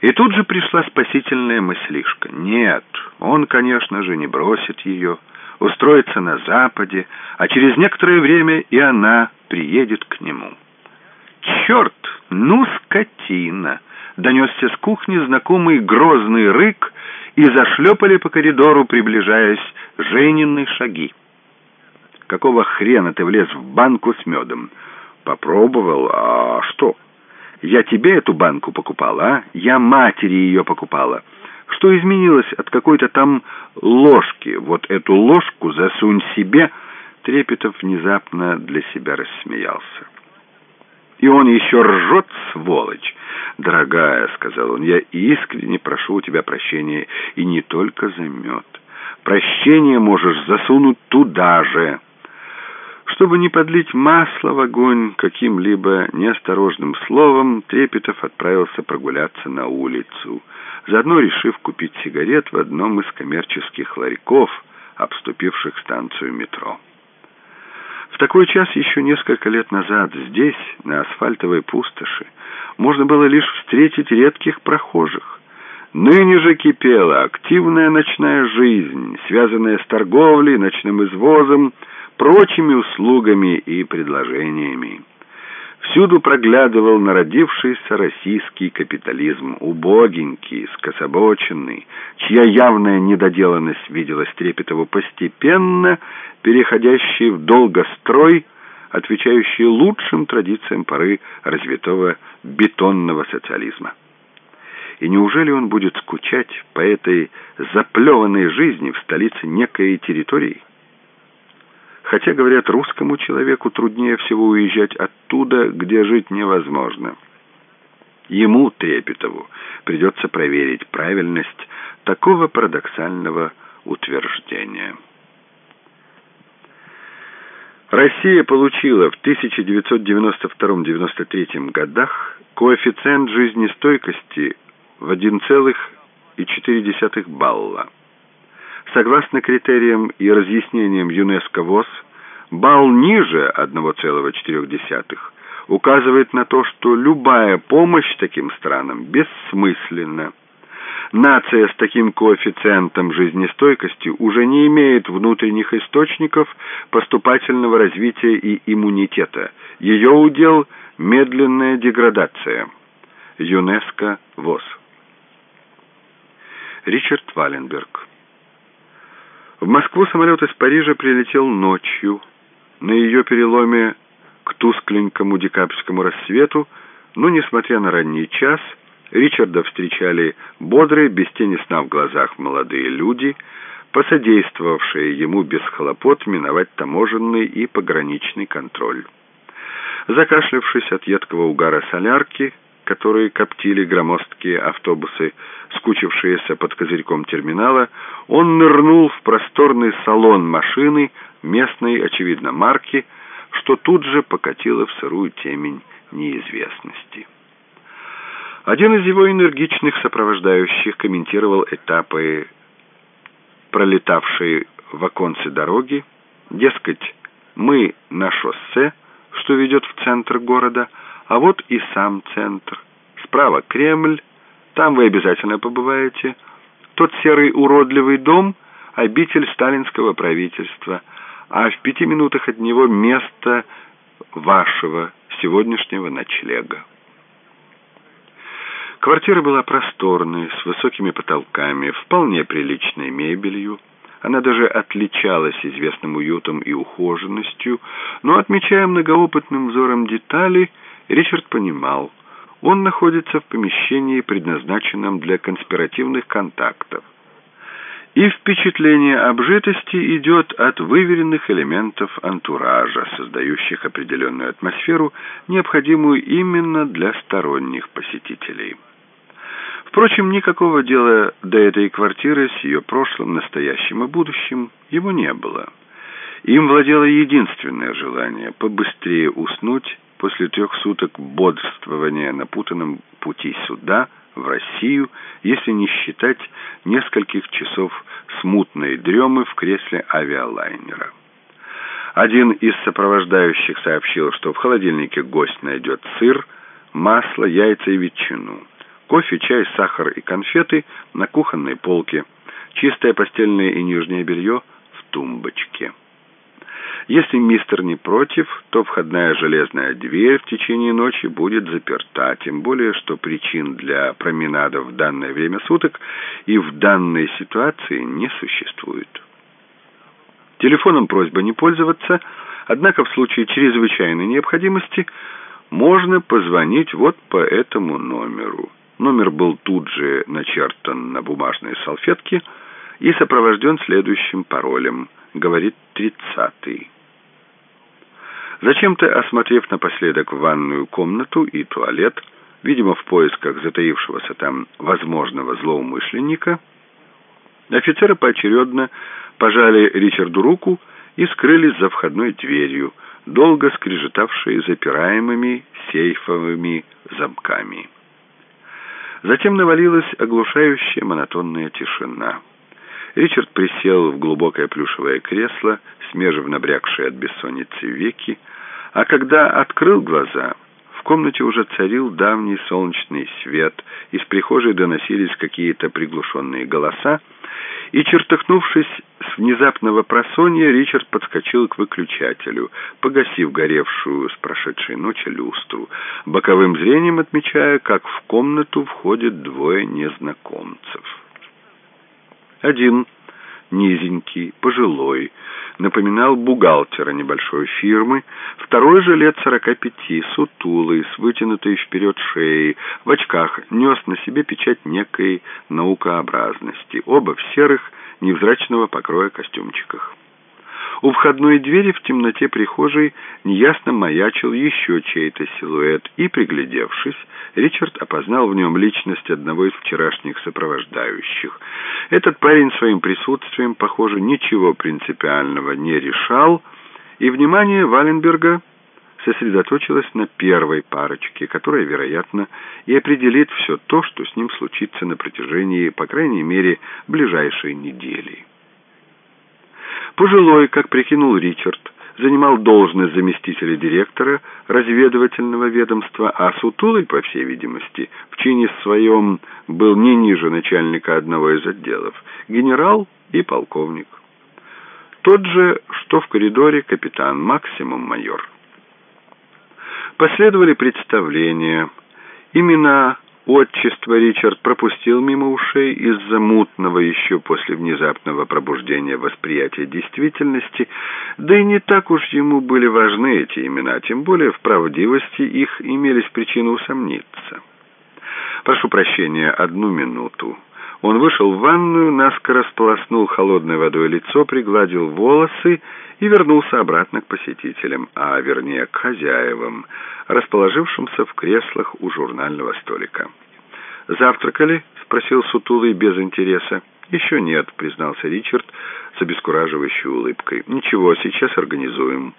Speaker 1: И тут же пришла спасительная мыслишка. Нет, он, конечно же, не бросит ее, устроится на Западе, а через некоторое время и она приедет к нему. «Черт! Ну, скотина!» — донесся с кухни знакомый грозный рык, и зашлепали по коридору, приближаясь Женины шаги. «Какого хрена ты влез в банку с медом?» «Попробовал, а что?» «Я тебе эту банку покупала, а? Я матери ее покупала. Что изменилось от какой-то там ложки? Вот эту ложку засунь себе...» Трепетов внезапно для себя рассмеялся. И он еще ржет, сволочь. «Дорогая», — сказал он, — «я искренне прошу у тебя прощения, и не только за мед. Прощение можешь засунуть туда же». Чтобы не подлить масло в огонь каким-либо неосторожным словом, Трепетов отправился прогуляться на улицу, заодно решив купить сигарет в одном из коммерческих ларьков, обступивших станцию метро. В такой час еще несколько лет назад здесь, на асфальтовой пустоши, можно было лишь встретить редких прохожих. Ныне же кипела активная ночная жизнь, связанная с торговлей, ночным извозом, прочими услугами и предложениями. Всюду проглядывал народившийся российский капитализм, убогенький, скособоченный, чья явная недоделанность виделась Трепетову постепенно, переходящий в долгострой, отвечающий лучшим традициям поры развитого бетонного социализма. И неужели он будет скучать по этой заплеванной жизни в столице некой территории? Хотя, говорят, русскому человеку труднее всего уезжать оттуда, где жить невозможно. Ему, Трепетову, придется проверить правильность такого парадоксального утверждения. Россия получила в 1992-93 годах коэффициент жизнестойкости в 1,4 балла. Согласно критериям и разъяснениям ЮНЕСКО ВОЗ, балл ниже 1,4 указывает на то, что любая помощь таким странам бессмысленна. Нация с таким коэффициентом жизнестойкости уже не имеет внутренних источников поступательного развития и иммунитета. Ее удел – медленная деградация. ЮНЕСКО ВОЗ. Ричард Валенберг в Москву самолет из Парижа прилетел ночью. На ее переломе к тускленькому декабрьскому рассвету, но, несмотря на ранний час, Ричарда встречали бодрые, без тени сна в глазах молодые люди, посодействовавшие ему без хлопот миновать таможенный и пограничный контроль. Закашлявшись от едкого угара солярки, которые коптили громоздкие автобусы, скучившиеся под козырьком терминала, он нырнул в просторный салон машины местной, очевидно, марки, что тут же покатило в сырую темень неизвестности. Один из его энергичных сопровождающих комментировал этапы пролетавшей в оконце дороги, дескать, мы на шоссе, что ведет в центр города, а вот и сам центр. Справа Кремль, там вы обязательно побываете. Тот серый уродливый дом — обитель сталинского правительства, а в пяти минутах от него место вашего сегодняшнего ночлега. Квартира была просторной, с высокими потолками, вполне приличной мебелью. Она даже отличалась известным уютом и ухоженностью, но, отмечая многоопытным взором детали, Ричард понимал, он находится в помещении, предназначенном для конспиративных контактов. И впечатление обжитости идет от выверенных элементов антуража, создающих определенную атмосферу, необходимую именно для сторонних посетителей. Впрочем, никакого дела до этой квартиры с ее прошлым, настоящим и будущим ему не было. Им владело единственное желание – побыстрее уснуть после трех суток бодрствования на путанном пути сюда, в Россию, если не считать нескольких часов смутной дремы в кресле авиалайнера. Один из сопровождающих сообщил, что в холодильнике гость найдет сыр, масло, яйца и ветчину. Кофе, чай, сахар и конфеты на кухонной полке. Чистое постельное и нижнее белье в тумбочке. Если мистер не против, то входная железная дверь в течение ночи будет заперта, тем более, что причин для променада в данное время суток и в данной ситуации не существует. Телефоном просьба не пользоваться, однако в случае чрезвычайной необходимости можно позвонить вот по этому номеру. Номер был тут же начертан на бумажной салфетке и сопровожден следующим паролем, говорит тридцатый. Зачем-то, осмотрев напоследок ванную комнату и туалет, видимо, в поисках затаившегося там возможного злоумышленника, офицеры поочередно пожали Ричарду руку и скрылись за входной дверью, долго скрежетавшей запираемыми сейфовыми замками. Затем навалилась оглушающая монотонная тишина. Ричард присел в глубокое плюшевое кресло, смежив набрякшие от бессонницы веки, а когда открыл глаза, в комнате уже царил давний солнечный свет, из прихожей доносились какие-то приглушенные голоса, и, чертыхнувшись с внезапного просонья, Ричард подскочил к выключателю, погасив горевшую с прошедшей ночи люстру, боковым зрением отмечая, как в комнату входят двое незнакомцев. Один, низенький, пожилой, напоминал бухгалтера небольшой фирмы, второй же лет сорока пяти, сутулый, с вытянутой вперед шеей, в очках, нес на себе печать некой наукообразности, оба в серых, невзрачного покроя костюмчиках. У входной двери в темноте прихожей неясно маячил еще чей-то силуэт, и, приглядевшись, Ричард опознал в нем личность одного из вчерашних сопровождающих. Этот парень своим присутствием, похоже, ничего принципиального не решал, и внимание Валенберга сосредоточилось на первой парочке, которая, вероятно, и определит все то, что с ним случится на протяжении, по крайней мере, ближайшей недели. Пожилой, как прикинул Ричард, занимал должность заместителя директора разведывательного ведомства, а Сутулый, по всей видимости, в чине своем был не ниже начальника одного из отделов, генерал и полковник. Тот же, что в коридоре капитан, максимум майор. Последовали представления, имена Отчество Ричард пропустил мимо ушей из-за мутного еще после внезапного пробуждения восприятия действительности, да и не так уж ему были важны эти имена, тем более в правдивости их имелись причины усомниться. «Прошу прощения, одну минуту». Он вышел в ванную, наскоро сполоснул холодной водой лицо, пригладил волосы и вернулся обратно к посетителям, а вернее к хозяевам, расположившимся в креслах у журнального столика. «Завтракали?» — спросил Сутулый без интереса. «Еще нет», — признался Ричард с обескураживающей улыбкой. «Ничего, сейчас организуем».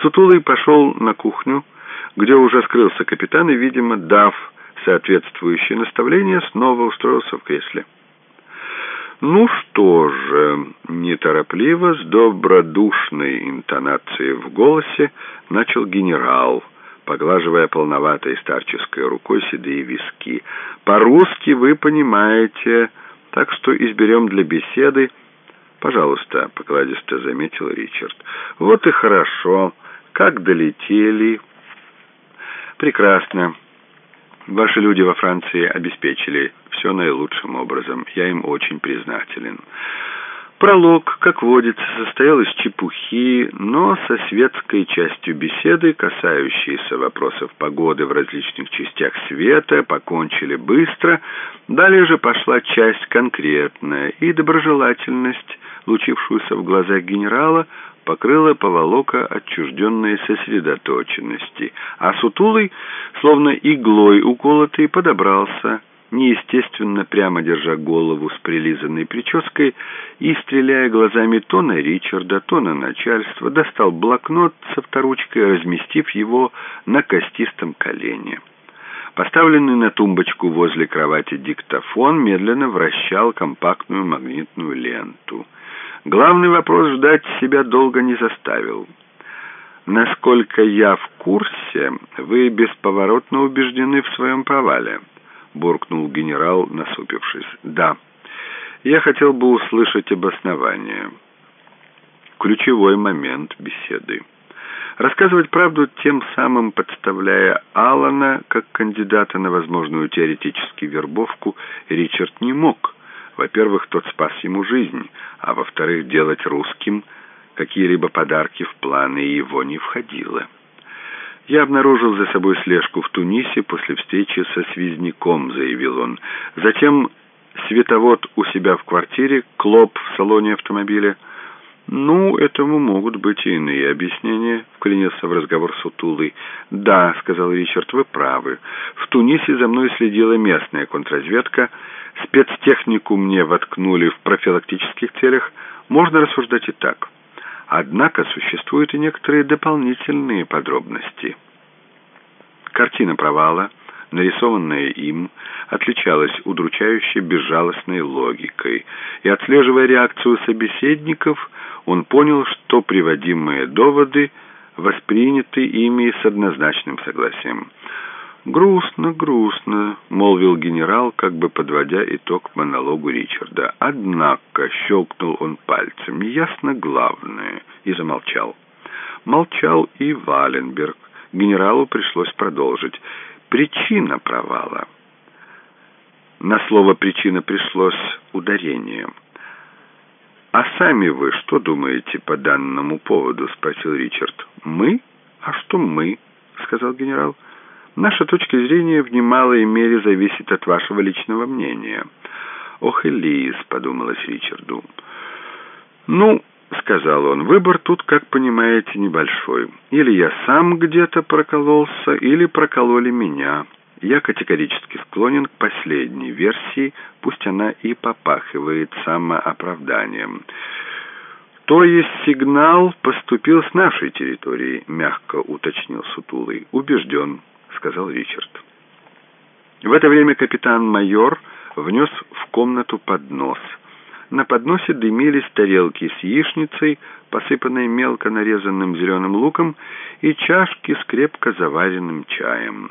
Speaker 1: Сутулый пошел на кухню, где уже скрылся капитан и, видимо, дав соответствующее наставление, снова устроился в кресле. «Ну что же», — неторопливо, с добродушной интонацией в голосе, начал генерал, поглаживая полноватой старческой рукой седые виски. «По-русски вы понимаете, так что изберем для беседы...» «Пожалуйста», — покладисто заметил Ричард. «Вот и хорошо. Как долетели?» «Прекрасно. Ваши люди во Франции обеспечили все наилучшим образом. Я им очень признателен. Пролог, как водится, состоял из чепухи, но со светской частью беседы, касающейся вопросов погоды в различных частях света, покончили быстро. Далее же пошла часть конкретная, и доброжелательность, лучившуюся в глазах генерала, покрыла поволока отчужденной сосредоточенности, а сутулый, словно иглой уколотый, подобрался, неестественно прямо держа голову с прилизанной прической и, стреляя глазами то на Ричарда, то на начальство, достал блокнот со вторучкой, разместив его на костистом колене. Поставленный на тумбочку возле кровати диктофон медленно вращал компактную магнитную ленту. Главный вопрос ждать себя долго не заставил. «Насколько я в курсе, вы бесповоротно убеждены в своем провале», — буркнул генерал, насупившись. «Да, я хотел бы услышать обоснование». ключевой момент беседы. Рассказывать правду, тем самым подставляя Алана как кандидата на возможную теоретическую вербовку, Ричард не мог. Во-первых, тот спас ему жизнь, а во-вторых, делать русским какие-либо подарки в планы его не входило. «Я обнаружил за собой слежку в Тунисе после встречи со связняком», — заявил он. «Затем световод у себя в квартире, клоп в салоне автомобиля». «Ну, этому могут быть и иные объяснения», — вклинился в разговор Сутулый. «Да», — сказал Ричард, — «вы правы. В Тунисе за мной следила местная контрразведка. Спецтехнику мне воткнули в профилактических целях. Можно рассуждать и так». Однако существуют и некоторые дополнительные подробности. Картина провала, нарисованная им, отличалась удручающей безжалостной логикой, и, отслеживая реакцию собеседников, он понял, что приводимые доводы восприняты ими с однозначным согласием. «Грустно, грустно», — молвил генерал, как бы подводя итог монологу Ричарда. «Однако», — щелкнул он пальцем, — «ясно главное», и замолчал. Молчал и Валенберг. Генералу пришлось продолжить. «Причина провала». На слово «причина» пришлось ударение. «А сами вы что думаете по данному поводу?» — спросил Ричард. «Мы? А что мы?» — сказал генерал. Наша точка зрения в немалой мере зависит от вашего личного мнения. Ох, Элис, подумалось Ричарду. Ну, сказал он, выбор тут, как понимаете, небольшой. Или я сам где-то прокололся, или прокололи меня. Я категорически склонен к последней версии, пусть она и попахивает самооправданием. То есть сигнал поступил с нашей территории, мягко уточнил Сутулый. Убежден. — сказал Ричард. В это время капитан-майор внес в комнату поднос. На подносе дымились тарелки с яичницей, посыпанной мелко нарезанным зеленым луком, и чашки с крепко заваренным чаем.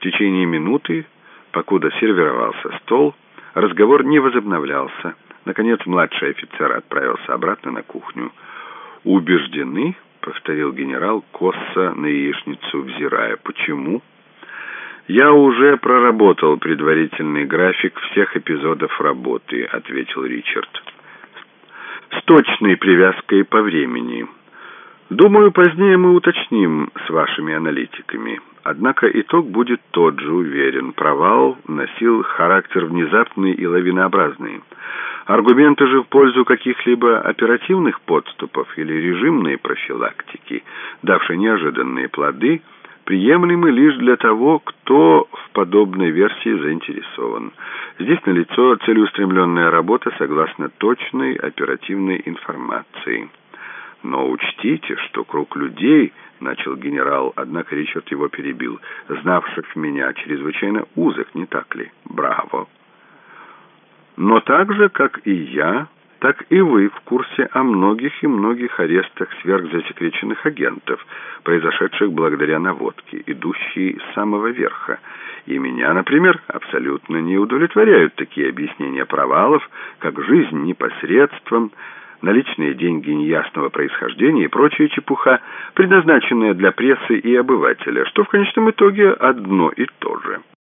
Speaker 1: В течение минуты, покуда сервировался стол, разговор не возобновлялся. Наконец младший офицер отправился обратно на кухню. «Убеждены?» — повторил генерал, косо на яичницу взирая. «Почему?» «Я уже проработал предварительный график всех эпизодов работы», — ответил Ричард. «С точной привязкой по времени. Думаю, позднее мы уточним с вашими аналитиками. Однако итог будет тот же, уверен. Провал носил характер внезапный и лавинообразный». Аргументы же в пользу каких-либо оперативных подступов или режимной профилактики, давшей неожиданные плоды, приемлемы лишь для того, кто в подобной версии заинтересован. Здесь налицо целеустремленная работа согласно точной оперативной информации. Но учтите, что круг людей, начал генерал, однако Ричард его перебил, знавших меня чрезвычайно узок, не так ли? Браво! Но так же, как и я, так и вы в курсе о многих и многих арестах сверхзасекреченных агентов, произошедших благодаря наводке, идущей с самого верха. И меня, например, абсолютно не удовлетворяют такие объяснения провалов, как жизнь непосредством, наличные деньги неясного происхождения и прочая чепуха, предназначенная для прессы и обывателя, что в конечном итоге одно и то же.